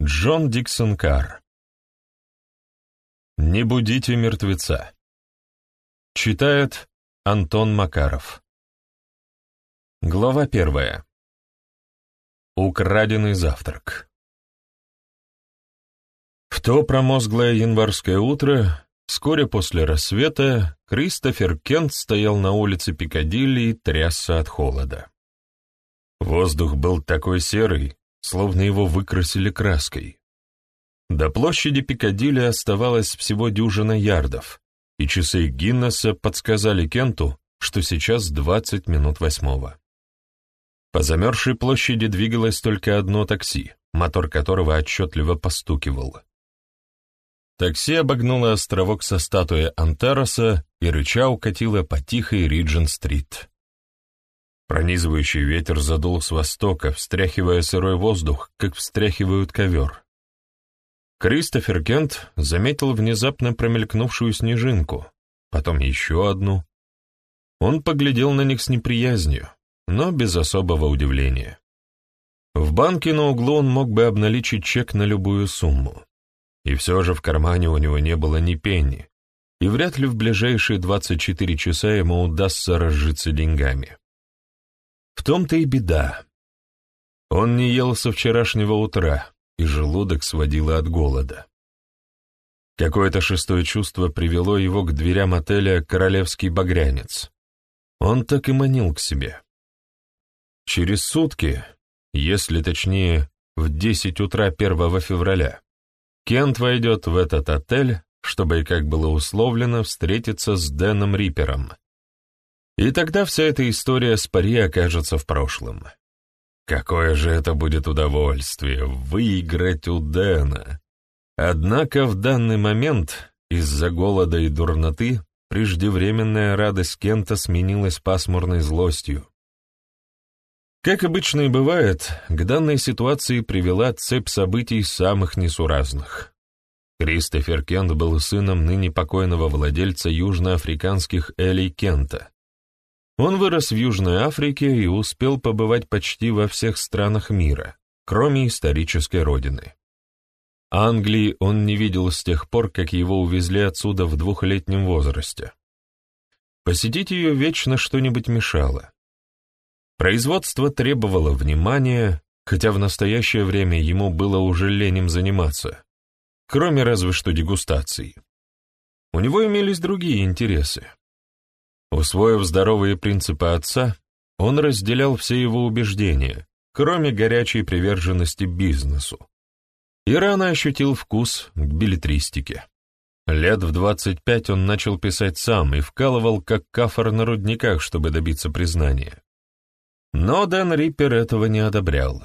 Джон Диксон Карр. «Не будите мертвеца». Читает Антон Макаров. Глава первая. Украденный завтрак. В то промозглое январское утро, вскоре после рассвета, Кристофер Кент стоял на улице Пикадилли и трясся от холода. Воздух был такой серый, словно его выкрасили краской. До площади Пикадилли оставалось всего дюжина ярдов, и часы Гиннесса подсказали Кенту, что сейчас двадцать минут восьмого. По замерзшей площади двигалось только одно такси, мотор которого отчетливо постукивал. Такси обогнуло островок со статуей Антароса и рыча укатило по тихой Риджин-стрит. Пронизывающий ветер задул с востока, встряхивая сырой воздух, как встряхивают ковер. Кристофер Кент заметил внезапно промелькнувшую снежинку, потом еще одну. Он поглядел на них с неприязнью, но без особого удивления. В банке на углу он мог бы обналичить чек на любую сумму. И все же в кармане у него не было ни пенни, и вряд ли в ближайшие 24 часа ему удастся разжиться деньгами. В том-то и беда. Он не ел со вчерашнего утра, и желудок сводило от голода. Какое-то шестое чувство привело его к дверям отеля «Королевский багрянец». Он так и манил к себе. Через сутки, если точнее в 10 утра 1 февраля, Кент войдет в этот отель, чтобы, как было условлено, встретиться с Дэном Рипером, и тогда вся эта история с пари окажется в прошлом. Какое же это будет удовольствие — выиграть у Дэна. Однако в данный момент, из-за голода и дурноты, преждевременная радость Кента сменилась пасмурной злостью. Как обычно и бывает, к данной ситуации привела цепь событий самых несуразных. Кристофер Кент был сыном ныне покойного владельца южноафриканских Элей Кента, он вырос в Южной Африке и успел побывать почти во всех странах мира, кроме исторической родины. Англии он не видел с тех пор, как его увезли отсюда в двухлетнем возрасте. Посетить ее вечно что-нибудь мешало. Производство требовало внимания, хотя в настоящее время ему было уже ленем заниматься, кроме разве что дегустаций. У него имелись другие интересы. Усвоив здоровые принципы отца, он разделял все его убеждения, кроме горячей приверженности бизнесу. И рано ощутил вкус к билетристике. Лет в 25 он начал писать сам и вкалывал как кафор на рудниках, чтобы добиться признания. Но Дэн Риппер этого не одобрял.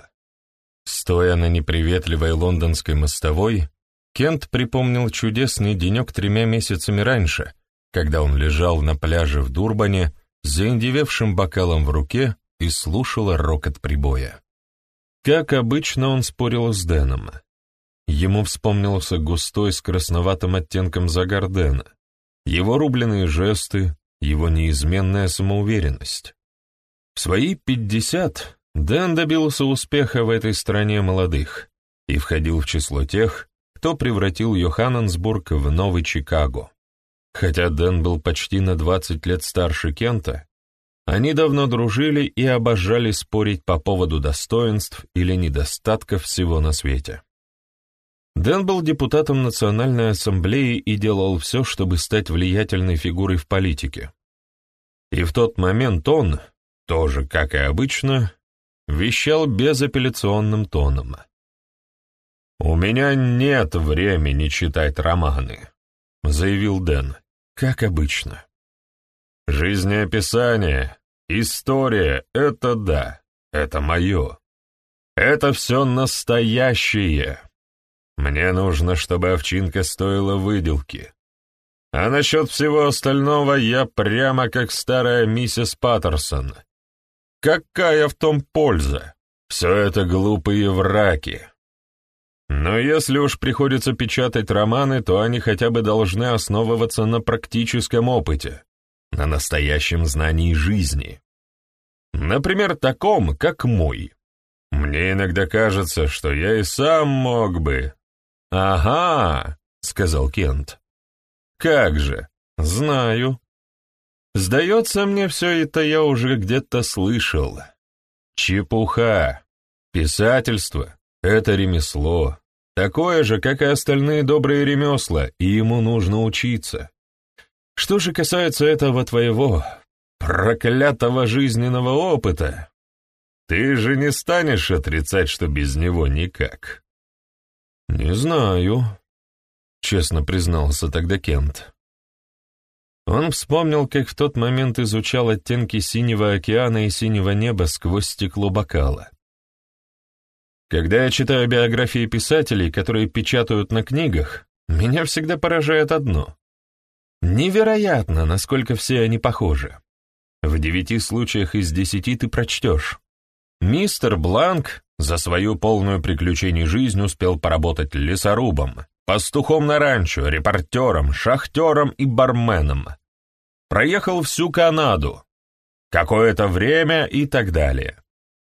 Стоя на неприветливой лондонской мостовой, Кент припомнил чудесный денек тремя месяцами раньше — когда он лежал на пляже в Дурбане с заиндевевшим бокалом в руке и слушал рокот прибоя. Как обычно он спорил с Дэном. Ему вспомнился густой с красноватым оттенком загар Дэна, его рубленые жесты, его неизменная самоуверенность. В свои пятьдесят Дэн добился успеха в этой стране молодых и входил в число тех, кто превратил Йоханнесбург в новый Чикаго. Хотя Дэн был почти на 20 лет старше Кента, они давно дружили и обожали спорить по поводу достоинств или недостатков всего на свете. Дэн был депутатом Национальной ассамблеи и делал все, чтобы стать влиятельной фигурой в политике. И в тот момент он, тоже как и обычно, вещал безапелляционным тоном. «У меня нет времени читать романы», — заявил Дэн как обычно. Жизнеописание, история — это да, это мое. Это все настоящее. Мне нужно, чтобы овчинка стоила выделки. А насчет всего остального я прямо как старая миссис Паттерсон. Какая в том польза? Все это глупые враки. Но если уж приходится печатать романы, то они хотя бы должны основываться на практическом опыте, на настоящем знании жизни. Например, таком, как мой. Мне иногда кажется, что я и сам мог бы». «Ага», — сказал Кент. «Как же, знаю. Сдается мне, все это я уже где-то слышал. Чепуха. Писательство — это ремесло, такое же, как и остальные добрые ремесла, и ему нужно учиться. Что же касается этого твоего проклятого жизненного опыта, ты же не станешь отрицать, что без него никак. Не знаю, честно признался тогда Кент. Он вспомнил, как в тот момент изучал оттенки синего океана и синего неба сквозь стекло бокала. Когда я читаю биографии писателей, которые печатают на книгах, меня всегда поражает одно. Невероятно, насколько все они похожи. В девяти случаях из десяти ты прочтешь. Мистер Бланк за свою полную приключений жизнь успел поработать лесорубом, пастухом на ранчо, репортером, шахтером и барменом. Проехал всю Канаду, какое-то время и так далее.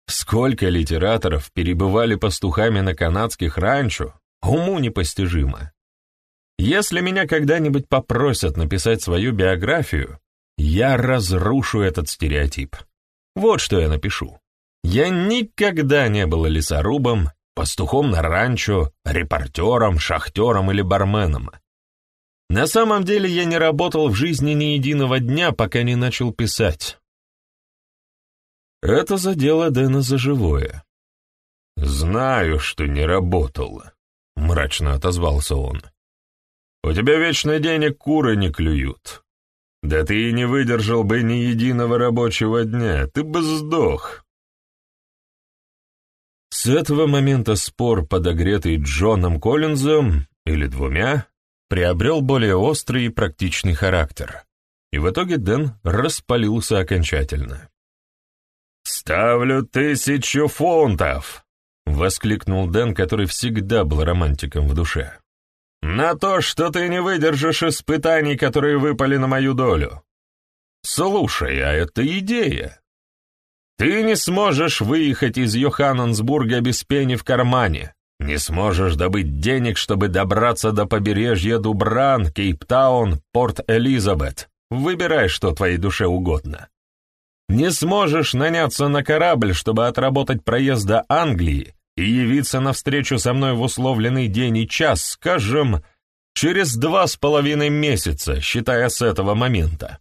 Сколько литераторов перебывали пастухами на канадских ранчо, уму непостижимо. Если меня когда-нибудь попросят написать свою биографию, я разрушу этот стереотип. Вот что я напишу. Я никогда не был лесорубом, пастухом на ранчо, репортером, шахтером или барменом. На самом деле я не работал в жизни ни единого дня, пока не начал писать. Это задело Дэна за живое. «Знаю, что не работал», — мрачно отозвался он. «У тебя вечно денег куры не клюют. Да ты и не выдержал бы ни единого рабочего дня, ты бы сдох. С этого момента спор, подогретый Джоном Коллинзом, или двумя, приобрел более острый и практичный характер. И в итоге Дэн распалился окончательно. «Ставлю тысячу фунтов!» — воскликнул Дэн, который всегда был романтиком в душе. «На то, что ты не выдержишь испытаний, которые выпали на мою долю. Слушай, а это идея. Ты не сможешь выехать из Йоханнесбурга без пени в кармане, не сможешь добыть денег, чтобы добраться до побережья Дубран, Кейптаун, Порт-Элизабет. Выбирай, что твоей душе угодно. Не сможешь наняться на корабль, чтобы отработать проезд до Англии и явиться навстречу со мной в условленный день и час, скажем, через два с половиной месяца, считая с этого момента.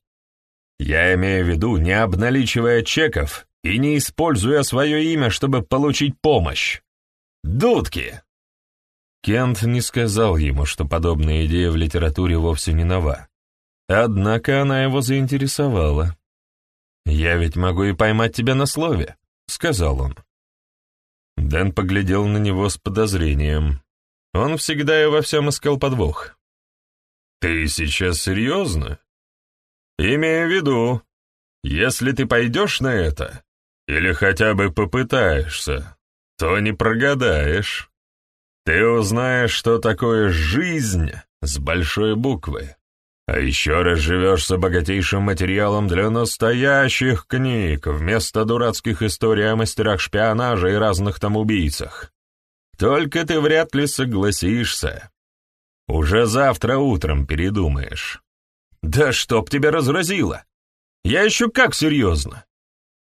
Я имею в виду, не обналичивая чеков и не используя свое имя, чтобы получить помощь. Дудки!» Кент не сказал ему, что подобная идея в литературе вовсе не нова. Однако она его заинтересовала. «Я ведь могу и поймать тебя на слове», — сказал он. Дэн поглядел на него с подозрением. Он всегда и во всем искал подвох. «Ты сейчас серьезно? Имею в виду, если ты пойдешь на это, или хотя бы попытаешься, то не прогадаешь. Ты узнаешь, что такое жизнь с большой буквы. А еще разживешься богатейшим материалом для настоящих книг, вместо дурацких историй о мастерах шпионажа и разных там убийцах. Только ты вряд ли согласишься. Уже завтра утром передумаешь. Да чтоб тебя разразило! Я еще как серьезно.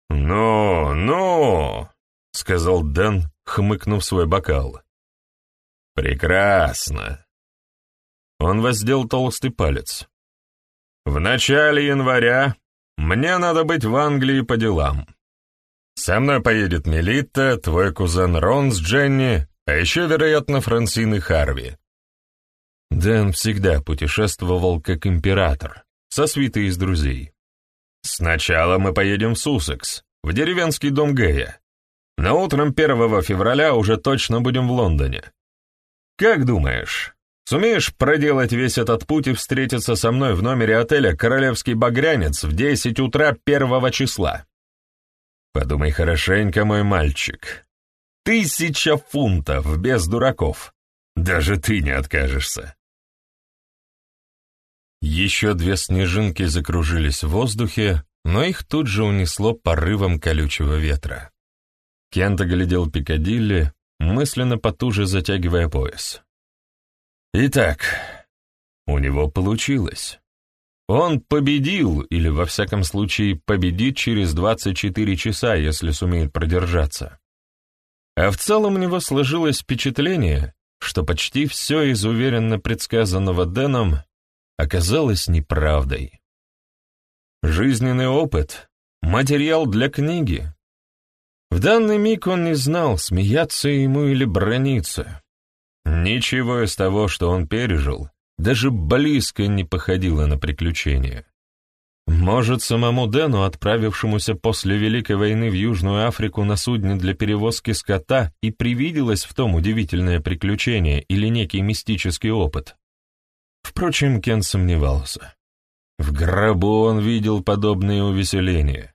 «Ну, ну!» — сказал Дэн, хмыкнув свой бокал. «Прекрасно!» Он воздел толстый палец. «В начале января мне надо быть в Англии по делам. Со мной поедет Мелитта, твой кузен Рон с Дженни, а еще, вероятно, Франсин и Харви». Дэн всегда путешествовал как император, со свитой из друзей. Сначала мы поедем в Суссекс, в деревенский дом Гэя. На утром 1 февраля уже точно будем в Лондоне. Как думаешь, сумеешь проделать весь этот путь и встретиться со мной в номере отеля «Королевский багрянец» в 10 утра 1 числа? Подумай хорошенько, мой мальчик. Тысяча фунтов, без дураков. Даже ты не откажешься. Еще две снежинки закружились в воздухе, но их тут же унесло порывом колючего ветра. Кент оглядел Пикадилли, мысленно потуже затягивая пояс. Итак, у него получилось. Он победил, или, во всяком случае, победит через 24 часа, если сумеет продержаться. А в целом у него сложилось впечатление, что почти все из уверенно предсказанного Дэном оказалось неправдой. Жизненный опыт — материал для книги. В данный миг он не знал, смеяться ему или брониться. Ничего из того, что он пережил, даже близко не походило на приключение. Может, самому Дэну, отправившемуся после Великой войны в Южную Африку на судне для перевозки скота, и привиделось в том удивительное приключение или некий мистический опыт. Впрочем, Кен сомневался. В гробу он видел подобные увеселения.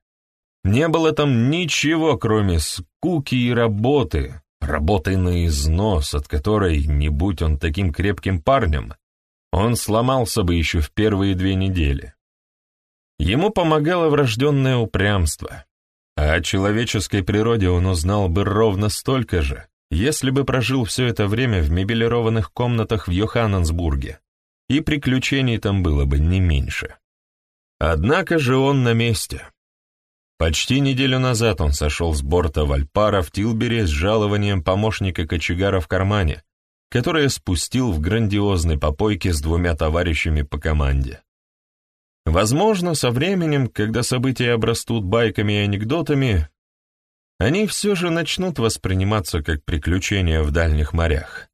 Не было там ничего, кроме скуки и работы, работы на износ, от которой, не будь он таким крепким парнем, он сломался бы еще в первые две недели. Ему помогало врожденное упрямство, а о человеческой природе он узнал бы ровно столько же, если бы прожил все это время в мебелированных комнатах в Йоханнесбурге, и приключений там было бы не меньше. Однако же он на месте. Почти неделю назад он сошел с борта Вальпара в Тилбере с жалованием помощника кочегара в кармане, которое спустил в грандиозной попойке с двумя товарищами по команде. Возможно, со временем, когда события обрастут байками и анекдотами, они все же начнут восприниматься как приключения в дальних морях.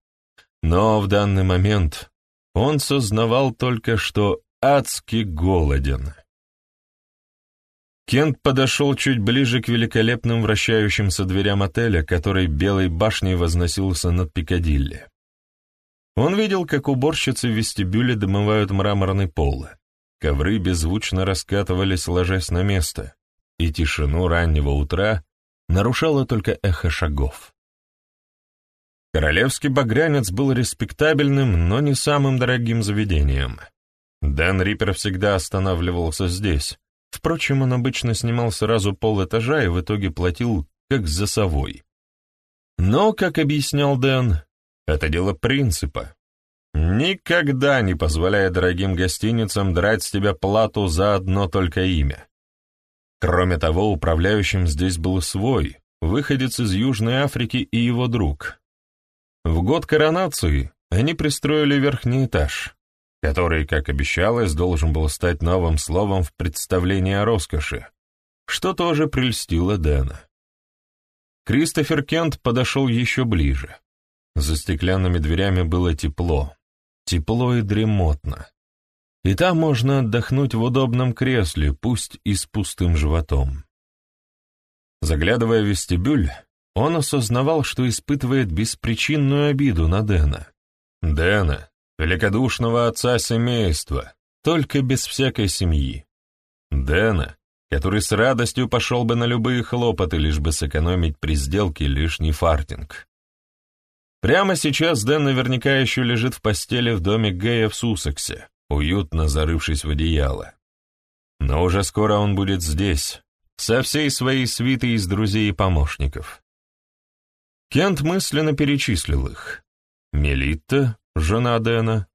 Но в данный момент он сознавал только, что адски голоден. Кент подошел чуть ближе к великолепным вращающимся дверям отеля, который белой башней возносился над Пикадилли. Он видел, как уборщицы в вестибюле домывают мраморный пол, Ковры беззвучно раскатывались, ложась на место, и тишину раннего утра нарушало только эхо шагов. Королевский багрянец был респектабельным, но не самым дорогим заведением. Дэн Риппер всегда останавливался здесь. Впрочем, он обычно снимал сразу полэтажа и в итоге платил как за совой. Но, как объяснял Дэн, это дело принципа. Никогда не позволяя дорогим гостиницам драть с тебя плату за одно только имя. Кроме того, управляющим здесь был свой, выходец из Южной Африки и его друг. В год коронации они пристроили верхний этаж, который, как обещалось, должен был стать новым словом в представлении о роскоши, что тоже прельстило Дэна. Кристофер Кент подошел еще ближе. За стеклянными дверями было тепло, тепло и дремотно. И там можно отдохнуть в удобном кресле, пусть и с пустым животом. Заглядывая в вестибюль, он осознавал, что испытывает беспричинную обиду на Дэна. Дэна, великодушного отца семейства, только без всякой семьи. Дэна, который с радостью пошел бы на любые хлопоты, лишь бы сэкономить при сделке лишний фартинг. Прямо сейчас Дэн наверняка еще лежит в постели в доме Гэя в Сусексе, уютно зарывшись в одеяло. Но уже скоро он будет здесь, со всей своей свитой из друзей и помощников. Кент мысленно перечислил их. Мелитта, жена Дэна,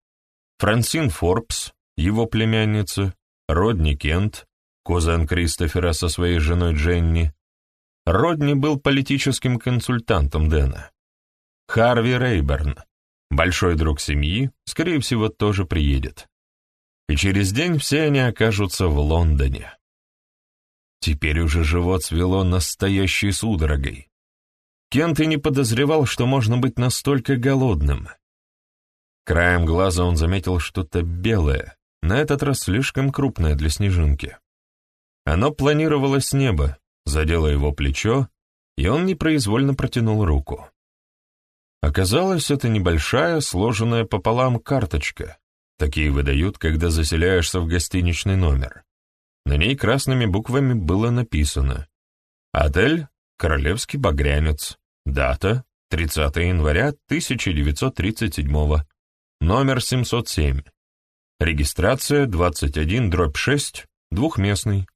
Франсин Форбс, его племянница, Родни Кент, кузен Кристофера со своей женой Дженни. Родни был политическим консультантом Дэна. Харви Рейберн, большой друг семьи, скорее всего, тоже приедет. И через день все они окажутся в Лондоне. Теперь уже живот свело настоящей судорогой. Кент и не подозревал, что можно быть настолько голодным. Краем глаза он заметил что-то белое, на этот раз слишком крупное для снежинки. Оно планировало с неба, задело его плечо, и он непроизвольно протянул руку. Оказалось, это небольшая, сложенная пополам карточка. Такие выдают, когда заселяешься в гостиничный номер. На ней красными буквами было написано «Отель Королевский Багрянец. Дата 30 января 1937 Номер 707. Регистрация 21 дробь 6, двухместный.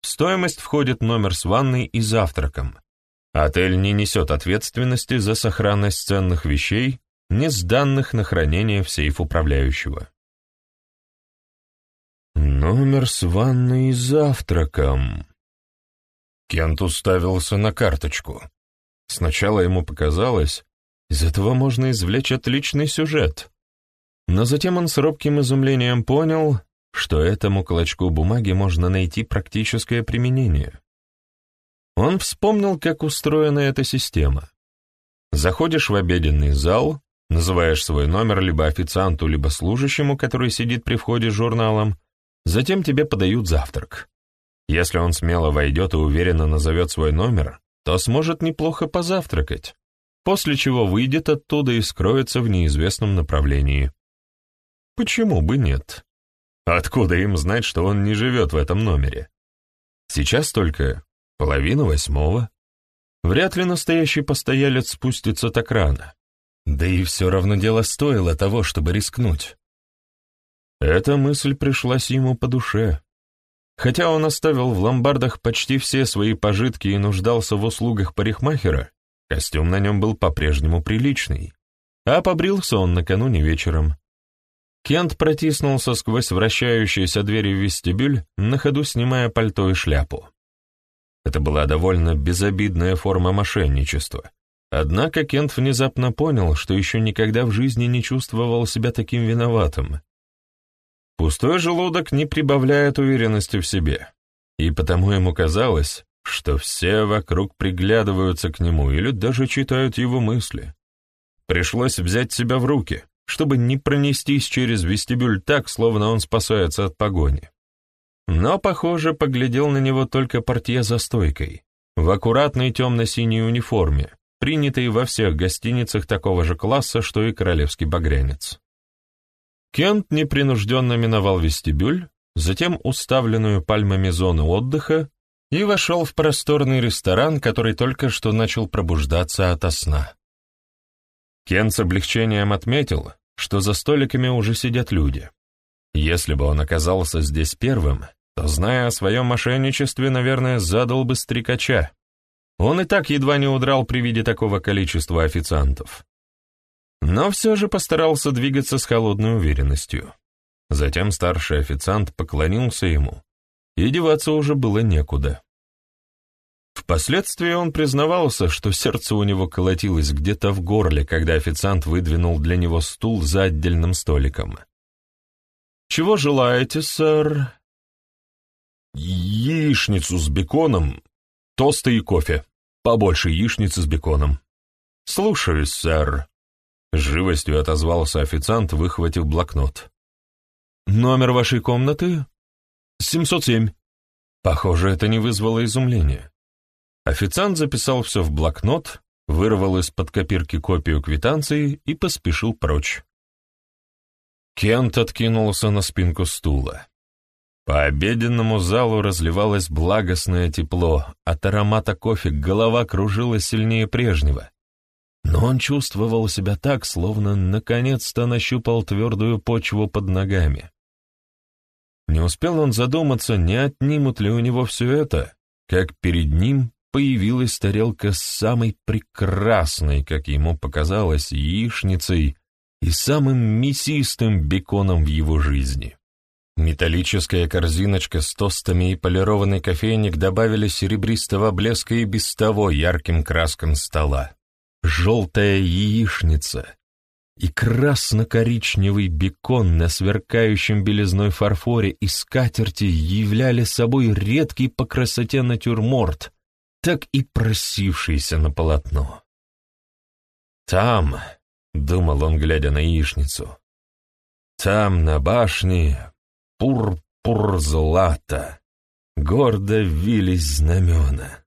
В стоимость входит номер с ванной и завтраком, Отель не несет ответственности за сохранность ценных вещей, не сданных на хранение в сейф управляющего. Номер с ванной и завтраком. Кент уставился на карточку. Сначала ему показалось, из этого можно извлечь отличный сюжет. Но затем он с робким изумлением понял, что этому клочку бумаги можно найти практическое применение. Он вспомнил, как устроена эта система. Заходишь в обеденный зал, называешь свой номер либо официанту, либо служащему, который сидит при входе с журналом, затем тебе подают завтрак. Если он смело войдет и уверенно назовет свой номер, то сможет неплохо позавтракать, после чего выйдет оттуда и скроется в неизвестном направлении. Почему бы нет? Откуда им знать, что он не живет в этом номере? Сейчас только половина восьмого. Вряд ли настоящий постоялец спустится так рано. Да и все равно дело стоило того, чтобы рискнуть. Эта мысль пришлась ему по душе. Хотя он оставил в ломбардах почти все свои пожитки и нуждался в услугах парикмахера, костюм на нем был по-прежнему приличный, а побрился он накануне вечером. Кент протиснулся сквозь вращающиеся двери в вестибюль, на ходу снимая пальто и шляпу. Это была довольно безобидная форма мошенничества. Однако Кент внезапно понял, что еще никогда в жизни не чувствовал себя таким виноватым. Пустой желудок не прибавляет уверенности в себе, и потому ему казалось, что все вокруг приглядываются к нему или даже читают его мысли. Пришлось взять себя в руки, чтобы не пронестись через вестибюль так, словно он спасается от погони. Но, похоже, поглядел на него только портье за стойкой, в аккуратной темно-синей униформе, принятой во всех гостиницах такого же класса, что и королевский багрянец. Кент непринужденно миновал вестибюль, затем уставленную пальмами зону отдыха и вошел в просторный ресторан, который только что начал пробуждаться ото сна. Кент с облегчением отметил, что за столиками уже сидят люди. Если бы он оказался здесь первым, то, зная о своем мошенничестве, наверное, задал бы стрекача. Он и так едва не удрал при виде такого количества официантов. Но все же постарался двигаться с холодной уверенностью. Затем старший официант поклонился ему, и деваться уже было некуда. Впоследствии он признавался, что сердце у него колотилось где-то в горле, когда официант выдвинул для него стул за отдельным столиком. «Чего желаете, сэр?» «Яичницу с беконом, тосты и кофе. Побольше яичницы с беконом». «Слушаюсь, сэр», — живостью отозвался официант, выхватив блокнот. «Номер вашей комнаты?» «707». Похоже, это не вызвало изумления. Официант записал все в блокнот, вырвал из-под копирки копию квитанции и поспешил прочь. Кент откинулся на спинку стула. По обеденному залу разливалось благостное тепло, от аромата кофе голова кружилась сильнее прежнего. Но он чувствовал себя так, словно наконец-то нащупал твердую почву под ногами. Не успел он задуматься, не отнимут ли у него все это, как перед ним появилась тарелка с самой прекрасной, как ему показалось, яичницей и самым мясистым беконом в его жизни. Металлическая корзиночка с тостами и полированный кофейник добавили серебристого блеска и без того ярким краскам стола. Желтая яичница и красно-коричневый бекон на сверкающем белизной фарфоре и скатерти являли собой редкий по красоте натюрморт — так и просившийся на полотно. «Там», — думал он, глядя на яичницу, — «там на башне пурпур злата, гордо вились знамена».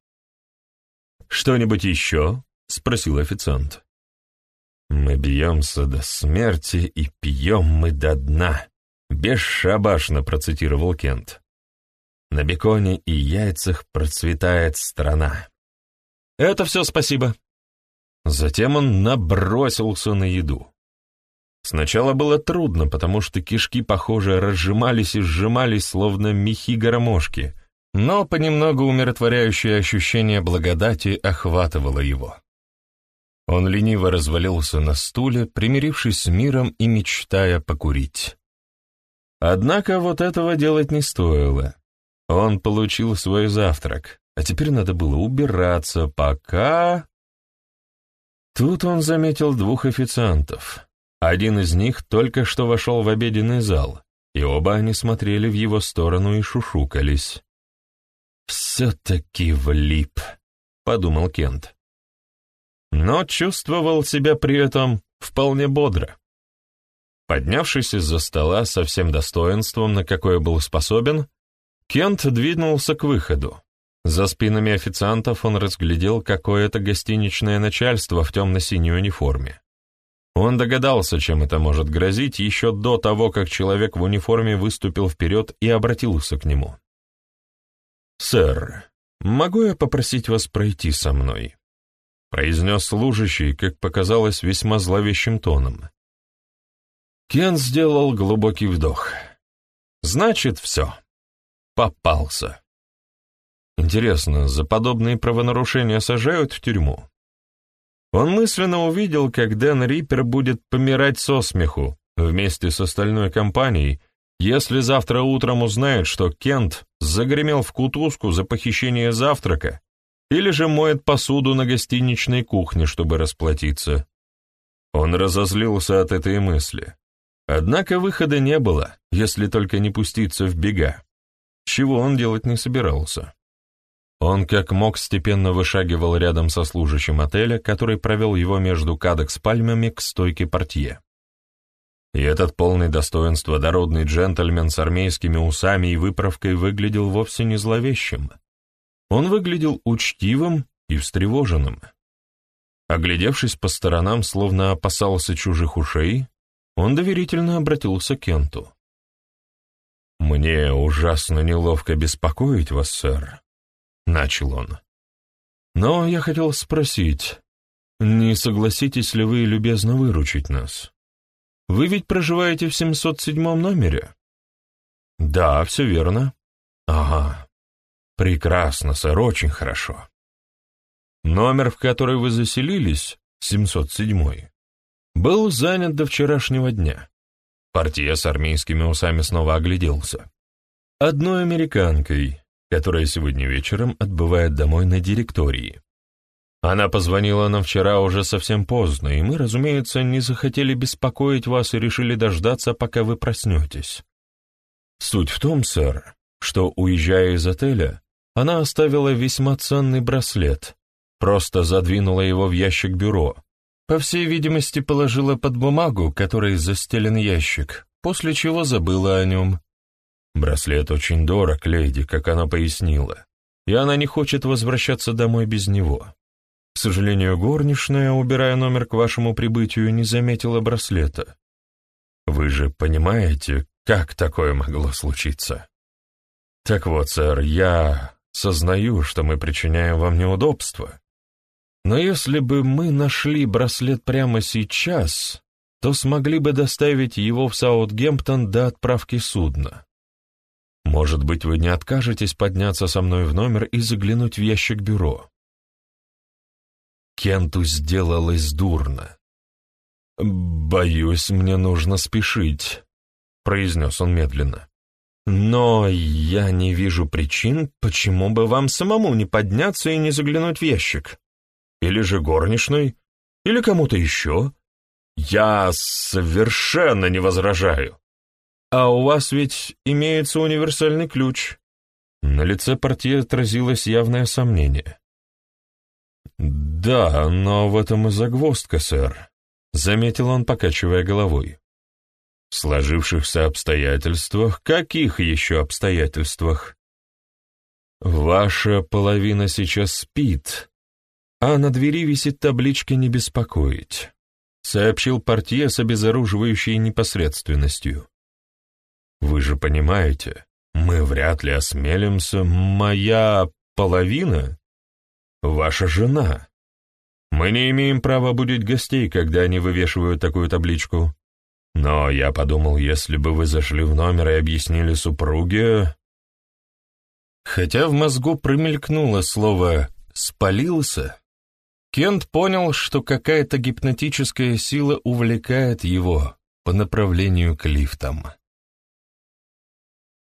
«Что-нибудь еще?» — спросил официант. «Мы бьемся до смерти и пьем мы до дна», — бесшабашно процитировал Кент. На беконе и яйцах процветает страна. Это все спасибо. Затем он набросился на еду. Сначала было трудно, потому что кишки, похоже, разжимались и сжимались, словно мехи гармошки, но понемногу умиротворяющее ощущение благодати охватывало его. Он лениво развалился на стуле, примирившись с миром и мечтая покурить. Однако вот этого делать не стоило. Он получил свой завтрак, а теперь надо было убираться, пока... Тут он заметил двух официантов. Один из них только что вошел в обеденный зал, и оба они смотрели в его сторону и шушукались. «Все-таки влип», — подумал Кент. Но чувствовал себя при этом вполне бодро. Поднявшись из-за стола со всем достоинством, на какое был способен, Кент двинулся к выходу. За спинами официантов он разглядел какое-то гостиничное начальство в темно-синей униформе. Он догадался, чем это может грозить, еще до того, как человек в униформе выступил вперед и обратился к нему. «Сэр, могу я попросить вас пройти со мной?» Произнес служащий, как показалось, весьма зловещим тоном. Кен сделал глубокий вдох. «Значит, все. Попался». Интересно, за подобные правонарушения сажают в тюрьму? Он мысленно увидел, как Дэн Риппер будет помирать со смеху вместе с остальной компанией, если завтра утром узнает, что Кент загремел в кутузку за похищение завтрака или же моет посуду на гостиничной кухне, чтобы расплатиться. Он разозлился от этой мысли. Однако выхода не было, если только не пуститься в бега, чего он делать не собирался. Он как мог степенно вышагивал рядом со служащим отеля, который провел его между кадок с пальмами к стойке портье. И этот полный достоинства дородный джентльмен с армейскими усами и выправкой выглядел вовсе не зловещим. Он выглядел учтивым и встревоженным. Оглядевшись по сторонам, словно опасался чужих ушей, он доверительно обратился к Кенту. «Мне ужасно неловко беспокоить вас, сэр», — начал он. «Но я хотел спросить, не согласитесь ли вы любезно выручить нас? Вы ведь проживаете в 707 номере?» «Да, все верно». «Ага. Прекрасно, сэр, очень хорошо. Номер, в который вы заселились, 707 был занят до вчерашнего дня. Портье с армейскими усами снова огляделся. Одной американкой, которая сегодня вечером отбывает домой на директории. Она позвонила нам вчера уже совсем поздно, и мы, разумеется, не захотели беспокоить вас и решили дождаться, пока вы проснетесь. Суть в том, сэр, что, уезжая из отеля, она оставила весьма ценный браслет, просто задвинула его в ящик бюро, по всей видимости, положила под бумагу, которой застелен ящик, после чего забыла о нем. Браслет очень дорог, леди, как она пояснила, и она не хочет возвращаться домой без него. К сожалению, горничная, убирая номер к вашему прибытию, не заметила браслета. Вы же понимаете, как такое могло случиться? Так вот, сэр, я сознаю, что мы причиняем вам неудобства, но если бы мы нашли браслет прямо сейчас, то смогли бы доставить его в Саутгемптон до отправки судна. Может быть, вы не откажетесь подняться со мной в номер и заглянуть в ящик бюро?» Кенту сделалось дурно. «Боюсь, мне нужно спешить», — произнес он медленно. «Но я не вижу причин, почему бы вам самому не подняться и не заглянуть в ящик. Или же горничной? Или кому-то еще? Я совершенно не возражаю. А у вас ведь имеется универсальный ключ. На лице портье отразилось явное сомнение. «Да, но в этом и загвоздка, сэр», — заметил он, покачивая головой. «В сложившихся обстоятельствах? Каких еще обстоятельствах?» «Ваша половина сейчас спит, а на двери висит табличка «Не беспокоить», — сообщил портье с обезоруживающей непосредственностью. «Вы же понимаете, мы вряд ли осмелимся, моя половина — ваша жена. Мы не имеем права будить гостей, когда они вывешивают такую табличку. Но я подумал, если бы вы зашли в номер и объяснили супруге...» Хотя в мозгу промелькнуло слово «спалился», Кент понял, что какая-то гипнотическая сила увлекает его по направлению к лифтам.